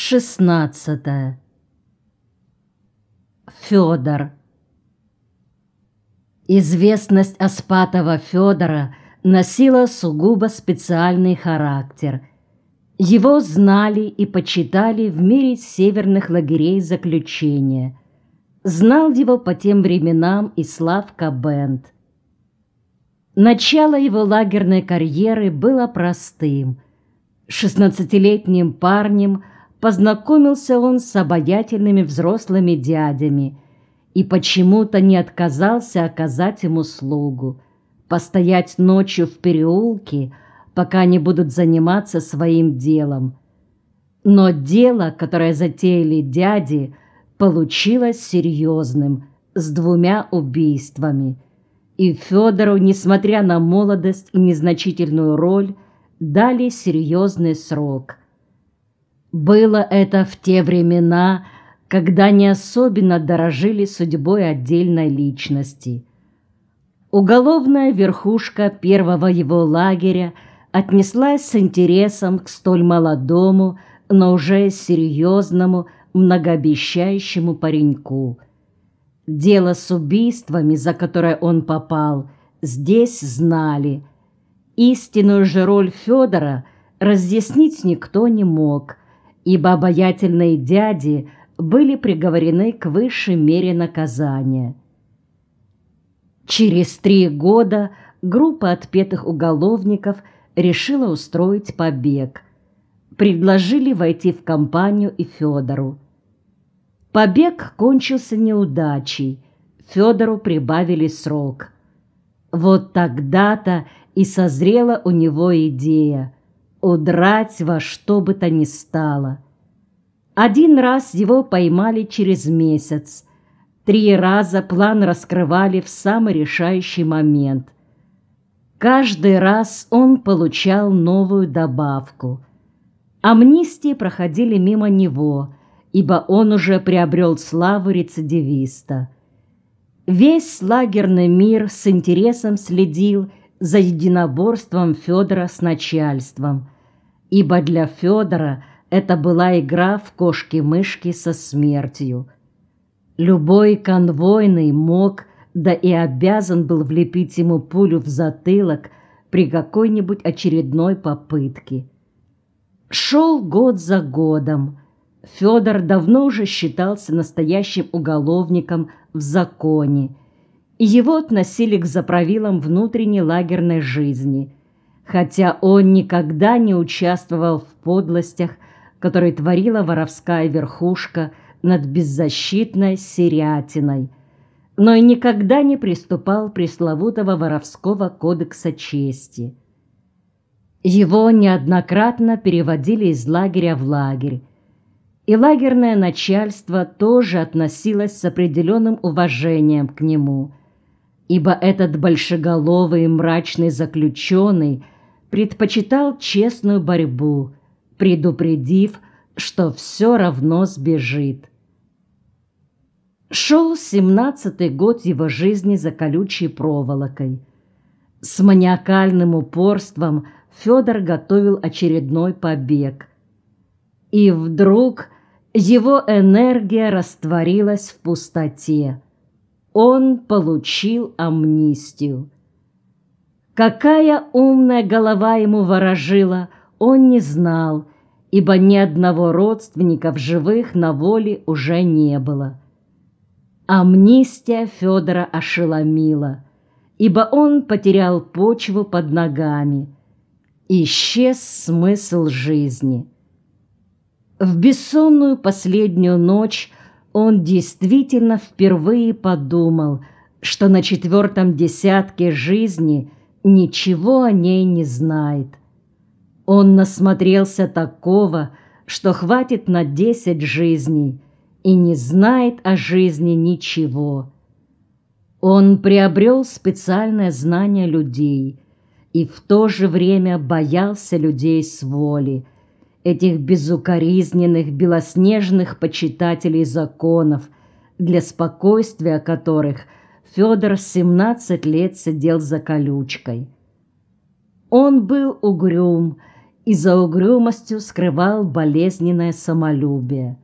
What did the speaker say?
16. Федор Известность Аспатова Федора носила сугубо специальный характер. Его знали и почитали в мире северных лагерей заключения. Знал его по тем временам и Славка Бенд. Начало его лагерной карьеры было простым. Шестнадцатилетним парнем – познакомился он с обаятельными взрослыми дядями и почему-то не отказался оказать им услугу, постоять ночью в переулке, пока они будут заниматься своим делом. Но дело, которое затеяли дяди, получилось серьезным, с двумя убийствами. И Федору, несмотря на молодость и незначительную роль, дали серьезный срок – было это в те времена, когда не особенно дорожили судьбой отдельной личности. Уголовная верхушка первого его лагеря отнеслась с интересом к столь молодому, но уже серьезному, многообещающему пареньку. Дело с убийствами, за которое он попал, здесь знали. Истинную же роль Федора разъяснить никто не мог – ибо обаятельные дяди были приговорены к высшей мере наказания. Через три года группа отпетых уголовников решила устроить побег. Предложили войти в компанию и Федору. Побег кончился неудачей. Федору прибавили срок. Вот тогда-то и созрела у него идея – удрать во что бы то ни стало. Один раз его поймали через месяц. Три раза план раскрывали в самый решающий момент. Каждый раз он получал новую добавку. Амнистии проходили мимо него, ибо он уже приобрел славу рецидивиста. Весь лагерный мир с интересом следил за единоборством Федора с начальством, ибо для Федора это была игра в кошки-мышки со смертью. Любой конвойный мог, да и обязан был влепить ему пулю в затылок при какой-нибудь очередной попытке. Шел год за годом. Федор давно уже считался настоящим уголовником в законе, его относили к заправилам внутренней лагерной жизни, хотя он никогда не участвовал в подлостях, которые творила воровская верхушка над беззащитной серятиной, но и никогда не приступал пресловутого воровского кодекса чести. Его неоднократно переводили из лагеря в лагерь, и лагерное начальство тоже относилось с определенным уважением к нему – ибо этот большеголовый и мрачный заключенный предпочитал честную борьбу, предупредив, что все равно сбежит. Шел семнадцатый год его жизни за колючей проволокой. С маниакальным упорством Федор готовил очередной побег. И вдруг его энергия растворилась в пустоте он получил амнистию. Какая умная голова ему ворожила, он не знал, ибо ни одного родственника в живых на воле уже не было. Амнистия Федора ошеломила, ибо он потерял почву под ногами. Исчез смысл жизни. В бессонную последнюю ночь он действительно впервые подумал, что на четвертом десятке жизни ничего о ней не знает. Он насмотрелся такого, что хватит на десять жизней и не знает о жизни ничего. Он приобрел специальное знание людей и в то же время боялся людей с воли – этих безукоризненных белоснежных почитателей законов, для спокойствия которых Федор 17 лет сидел за колючкой. Он был угрюм и за угрюмостью скрывал болезненное самолюбие.